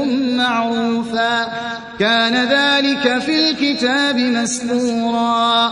أوليائكم معروفا. كان ذلك في الكتاب مسطورا.